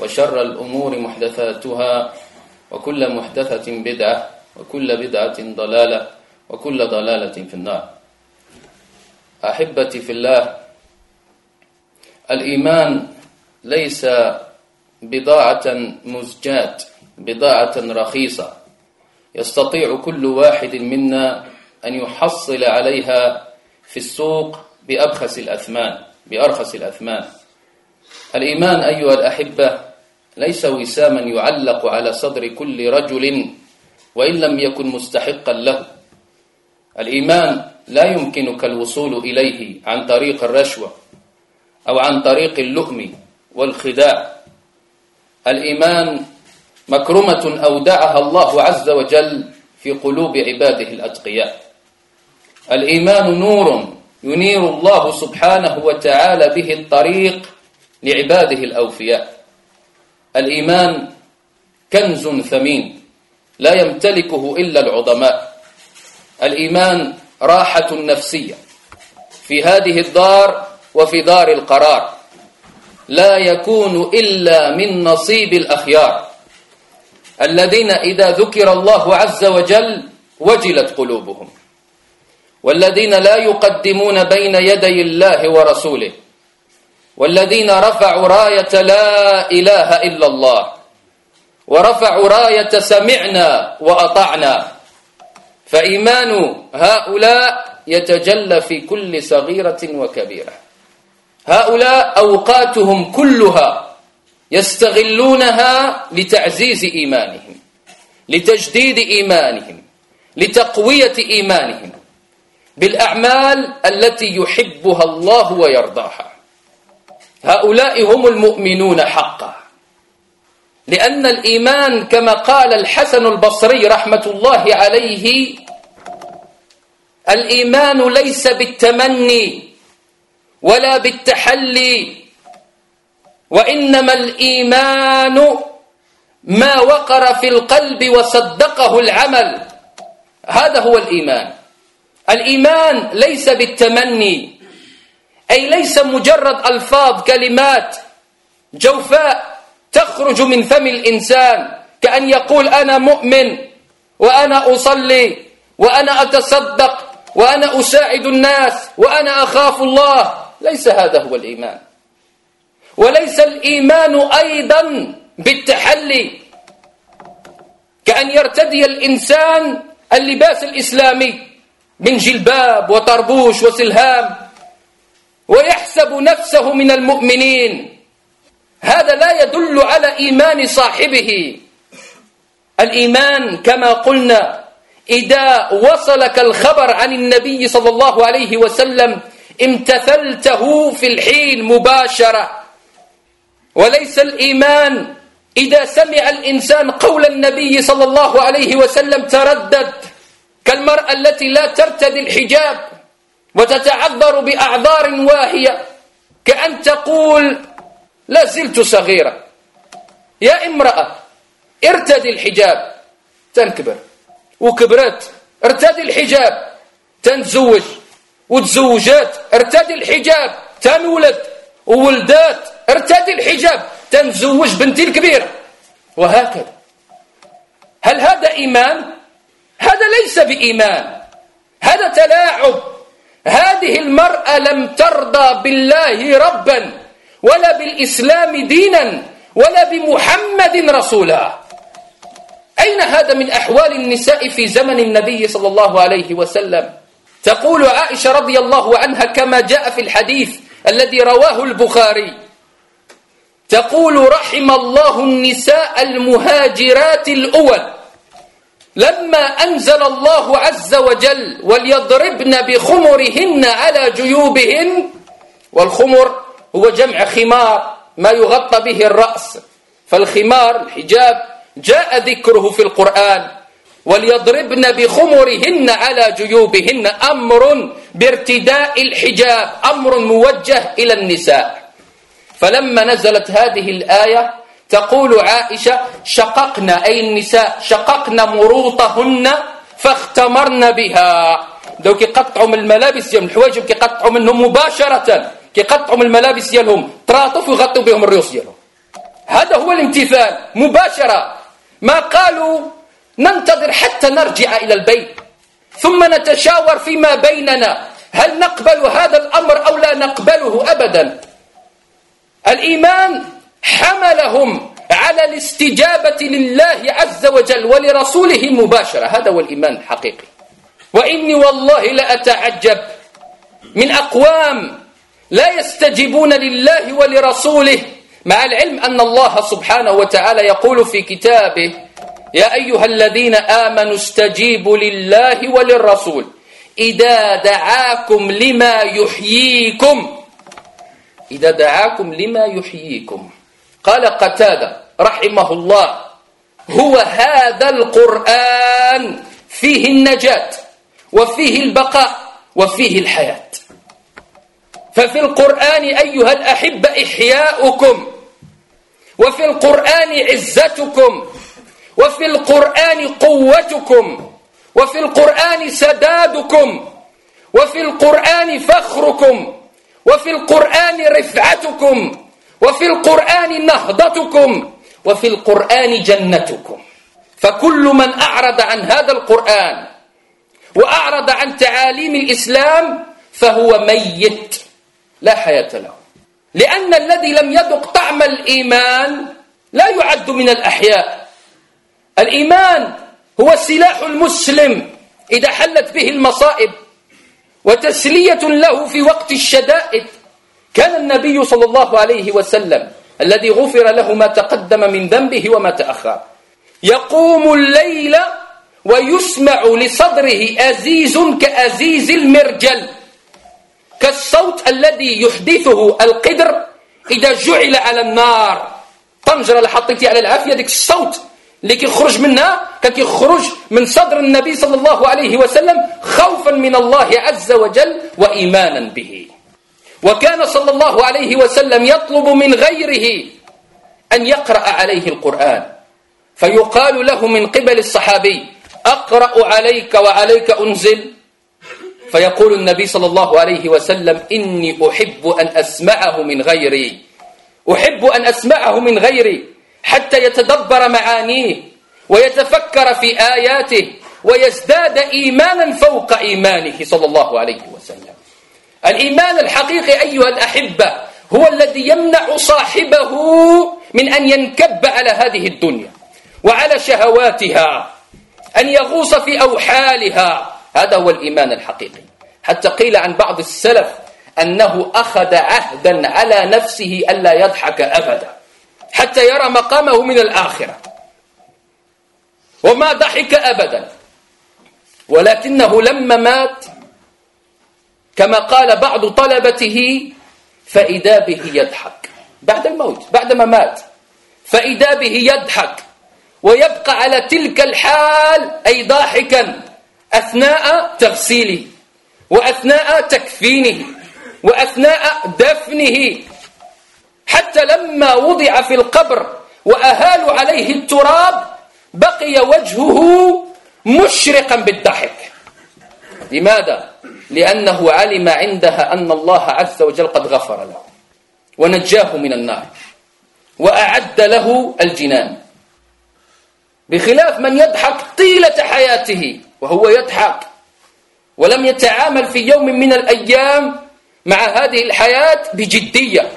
وشر الأمور محدثاتها وكل محدثة بدعة وكل بدعة ضلالة وكل ضلالة في النار. أحبتي في الله الإيمان ليس بضاعة مزجات بضاعة رخيصة. يستطيع كل واحد منا أن يحصل عليها في السوق بأبخس الأثمان بأرخص الأثمان. الإيمان أيها الأحبة ليس وساما يعلق على صدر كل رجل وإن لم يكن مستحقا له. الإيمان لا يمكنك الوصول إليه عن طريق الرشوة أو عن طريق اللؤم والخداع. الإيمان مكرمة أودعها الله عز وجل في قلوب عباده الأتقياء. الإيمان نور ينير الله سبحانه وتعالى به الطريق لعباده الأوفياء. الإيمان كنز ثمين لا يمتلكه إلا العظماء. الإيمان راحة نفسية في هذه الدار وفي دار القرار. لا يكون إلا من نصيب الأخيار. الذين إذا ذكر الله عز وجل وجلت قلوبهم. والذين لا يقدمون بين يدي الله ورسوله. والذين رفعوا راية لا إله إلا الله. ورفعوا راية سمعنا وأطعنا. فإيمان هؤلاء يتجلى في كل صغيرة وكبيرة. هؤلاء أوقاتهم كلها يستغلونها لتعزيز إيمانهم لتجديد إيمانهم لتقوية إيمانهم بالأعمال التي يحبها الله ويرضاها. هؤلاء هم المؤمنون حقا. لأن الإيمان كما قال الحسن البصري رحمة الله عليه الإيمان ليس بالتمني ولا بالتحلي وإنما الإيمان ما وقر في القلب وصدقه العمل. هذا هو الإيمان. الإيمان ليس بالتمني أي ليس مجرد ألفاظ كلمات. جوفاء تخرج من فم الإنسان كأن يقول أنا مؤمن وأنا أصلي وأنا أتصدق وأنا أساعد الناس وأنا أخاف الله. ليس هذا هو الإيمان. وليس الإيمان أيضا بالتحلي. كأن يرتدي الإنسان اللباس الإسلامي من جلباب وطربوش وسلهام. ويحسب نفسه من المؤمنين. هذا لا يدل على إيمان صاحبه. الإيمان كما قلنا إذا وصلك الخبر عن النبي صلى الله عليه وسلم امتثلته في الحين مباشرة. وليس الإيمان إذا سمع الإنسان قول النبي صلى الله عليه وسلم تردد كالمرأة التي لا ترتدي الحجاب. وتتعذر بأعذار واهية كأن تقول لا زلت صغيرة. يا امرأة ارتدي الحجاب. تنكبر. وكبرت ارتدي الحجاب. تنتزوج وتزوجات ارتدي الحجاب. تنولد وولدات ارتدي الحجاب. تنزوج بنتي الكبيرة وهكذا. هل هذا إيمان؟ هذا ليس بإيمان. هذا تلاعب. هذه المرأة لم ترضى بالله ربا ولا بالإسلام دينا ولا بمحمد رسولا. أين هذا من أحوال النساء في زمن النبي صلى الله عليه وسلم؟ تقول عائشة رضي الله عنها كما جاء في الحديث الذي رواه البخاري. تقول رحم الله النساء المهاجرات الأول. لما أنزل الله عز وجل وليضربن بخمرهن على جيوبهن والخمر هو جمع خمار ما يغطى به الرأس. فالخمار الحجاب جاء ذكره في القرآن وليضربن بخمرهن على جيوبهن أمر بارتداء الحجاب أمر موجه إلى النساء. فلما نزلت هذه الآية تقول عائشة شققنا أي النساء شققنا مروطهن فاختمرن بها. دو كيقطعوا من الملابس ديالهم الحوايج كيقطعوا منهم مباشرة كيقطعوا من الملابس ديالهم تراطف ويغطوا بهم الرؤوس ديالهم هذا هو الامتثال مباشرة. ما قالوا؟ ننتظر حتى نرجع إلى البيت. ثم نتشاور فيما بيننا. هل نقبل هذا الأمر أو لا نقبله أبدا؟ الإيمان حملهم على الاستجابة لله عز وجل ولرسوله مباشرة. هذا هو الإيمان الحقيقي. وإني والله لأتعجب من أقوام لا يستجيبون لله ولرسوله مع العلم أن الله سبحانه وتعالى يقول في كتابه يا أيها الذين آمنوا استجيبوا لله وللرسول. إذا دعاكم لما يحييكم إذا دعاكم لما يحييكم. قال قتادة رحمه الله هو هذا القرآن فيه النجاة وفيه البقاء وفيه الحياة. ففي القرآن أيها الأحبة إحياؤكم وفي القرآن عزتكم وفي القرآن قوتكم وفي القرآن سدادكم وفي القرآن فخركم وفي القرآن رفعتكم وفي القرآن نهضتكم وفي القرآن جنتكم. فكل من أعرض عن هذا القرآن وأعرض عن تعاليم الإسلام فهو ميت لا حياة له. لأن الذي لم يذق طعم الإيمان لا يعد من الأحياء. الإيمان هو سلاح المسلم إذا حلت به المصائب وتسلية له في وقت الشدائد. كان النبي صلى الله عليه وسلم الذي غفر له ما تقدم من ذنبه وما تأخر. يقوم الليل ويسمع لصدره أزيز كأزيز المرجل. كالصوت الذي يحدثه القدر إذا جعل على النار. طنجرة اللي على العافية ديك الصوت اللي كيخرج منها كيخرج من صدر النبي صلى الله عليه وسلم خوفا من الله عز وجل وإيمانا به. وكان صلى الله عليه وسلم يطلب من غيره أن يقرأ عليه القرآن. فيقال له من قبل الصحابي أقرأ عليك وعليك أنزل. فيقول النبي صلى الله عليه وسلم إني أحب أن أسمعه من غيري. أحب أن أسمعه من غيري حتى يتدبر معانيه ويتفكر في آياته ويزداد إيمانا فوق إيمانه صلى الله عليه وسلم. الإيمان الحقيقي أيها الأحبة هو الذي يمنع صاحبه من أن ينكب على هذه الدنيا وعلى شهواتها أن يغوص في أوحالها. هذا هو الإيمان الحقيقي. حتى قيل عن بعض السلف أنه أخذ عهدا على نفسه ألا يضحك أبدا حتى يرى مقامه من الآخرة. وما ضحك أبدا ولكنه لما مات كما قال بعض طلبته فإذا به يضحك. بعد الموت بعدما مات فإذا به يضحك ويبقى على تلك الحال أي ضاحكا أثناء تغسيله وأثناء تكفينه وأثناء دفنه. حتى لما وضع في القبر وأهالوا عليه التراب بقي وجهه مشرقا بالضحك. لماذا؟ لأنه علم عندها أن الله عز وجل قد غفر له. ونجاه من النار. وأعد له الجنان. بخلاف من يضحك طيلة حياته وهو يضحك ولم يتعامل في يوم من الأيام مع هذه الحياة بجدية.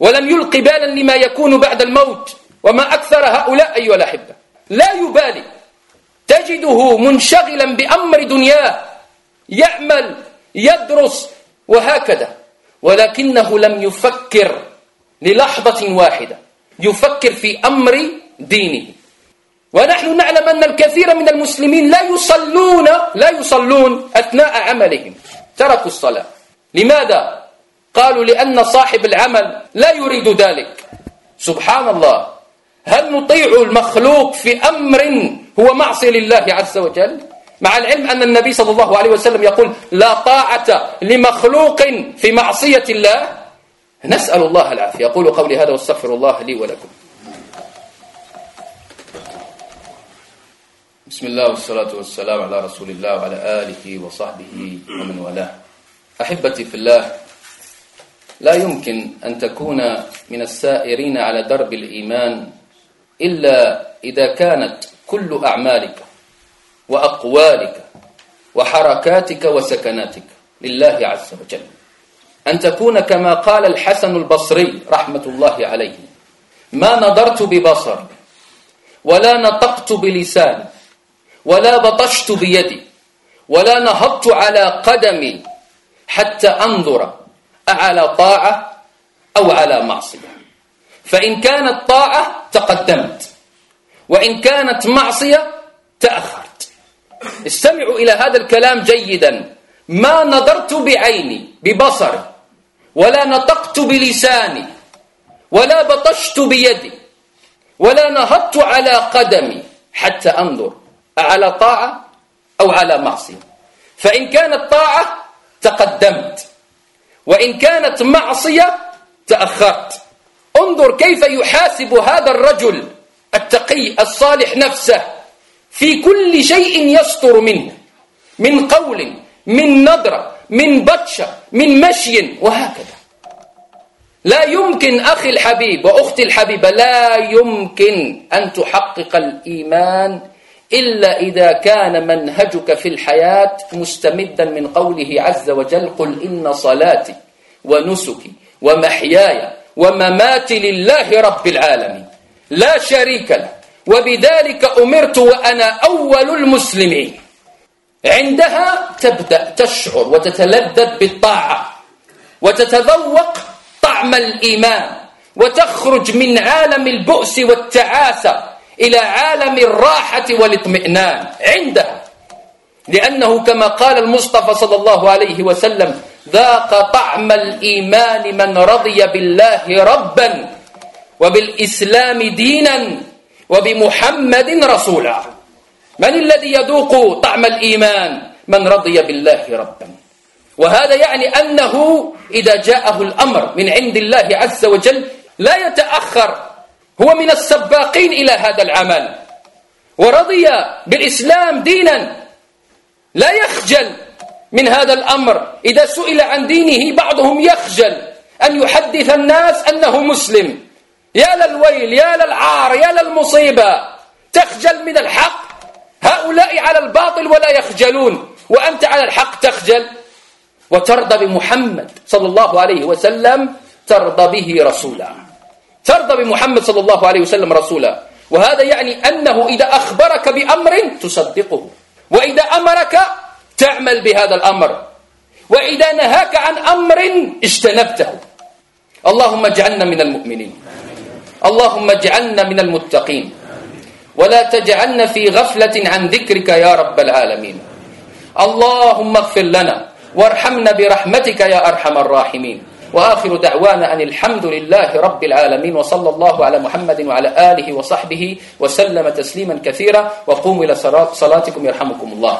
ولم يلقي بالا لما يكون بعد الموت. وما أكثر هؤلاء أيها الأحبة. لا يبالي. تجده منشغلا بأمر دنياه. يعمل يدرس وهكذا. ولكنه لم يفكر للحظة واحدة. يفكر في أمر دينه. ونحن نعلم أن الكثير من المسلمين لا يصلون لا يصلون أثناء عملهم. تركوا الصلاة. لماذا؟ قالوا لأن صاحب العمل لا يريد ذلك. سبحان الله. هل نطيع المخلوق في أمر هو معصي لله عز وجل؟ مع العلم أن النبي صلى الله عليه وسلم يقول لا طاعة لمخلوق في معصية الله. نسأل الله العافية. أقول قولي هذا واستغفر الله لي ولكم. بسم الله والصلاة والسلام على رسول الله وعلى آله وصحبه ومن والاه. أحبتي في الله لا يمكن أن تكون من السائرين على درب الإيمان إلا إذا كانت كل أعمالك وأقوالك وحركاتك وسكناتك لله عز وجل. أن تكون كما قال الحسن البصري رحمة الله عليه ما نظرت ببصر ولا نطقت بلسان ولا بطشت بيدي ولا نهضت على قدمي حتى أنظر أعلى طاعة أو على معصية. فإن كانت طاعة تقدمت وإن كانت معصية تأخرت استمعوا إلى هذا الكلام جيدا. ما نظرت بعيني ببصري ولا نطقت بلساني ولا بطشت بيدي ولا نهضت على قدمي حتى أنظر أعلى طاعة أو على معصية؟ فإن كانت طاعة تقدمت وإن كانت معصية تأخرت. انظر كيف يحاسب هذا الرجل التقي الصالح نفسه. في كل شيء يصدر منه من قول من نظرة من بطشة من مشي وهكذا. لا يمكن أخي الحبيب وأختي الحبيبة لا يمكن أن تحقق الإيمان إلا إذا كان منهجك في الحياة مستمدا من قوله عز وجل قل إن صلاتي ونسكي ومحياي ومماتي لله رب العالمين لا شريك له. وبذلك أمرت وأنا أول المسلمين. عندها تبدأ تشعر وتتلذذ بالطاعة وتتذوق طعم الإيمان وتخرج من عالم البؤس والتعاسة إلى عالم الراحة والاطمئنان. عندها لأنه كما قال المصطفى صلى الله عليه وسلم ذاق طعم الإيمان من رضي بالله ربا وبالإسلام دينا. وبمحمد رسولا. من الذي يذوق طعم الإيمان؟ من رضي بالله ربا. وهذا يعني أنه إذا جاءه الأمر من عند الله عز وجل لا يتأخر. هو من السباقين إلى هذا العمل. ورضي بالإسلام دينا. لا يخجل من هذا الأمر. إذا سئل عن دينه بعضهم يخجل. أن يحدث الناس أنه مسلم. يا للويل يا للعار يا للمصيبة. تخجل من الحق. هؤلاء على الباطل ولا يخجلون. وأنت على الحق تخجل. وترضى بمحمد صلى الله عليه وسلم ترضى به رسولا. ترضى بمحمد صلى الله عليه وسلم رسولا. وهذا يعني أنه إذا أخبرك بأمر تصدقه. وإذا أمرك تعمل بهذا الأمر. وإذا نهاك عن أمر اجتنبته. اللهم اجعلنا من المؤمنين. اللهم اجعلنا من المتقين. ولا تجعلنا في غفلة عن ذكرك يا رب العالمين. اللهم اغفر لنا وارحمنا برحمتك يا أرحم الراحمين. وآخر دعوانا أن الحمد لله رب العالمين وصلى الله على محمد وعلى آله وصحبه وسلم تسليما كثيرا. وقوموا إلى صلاتكم يرحمكم الله.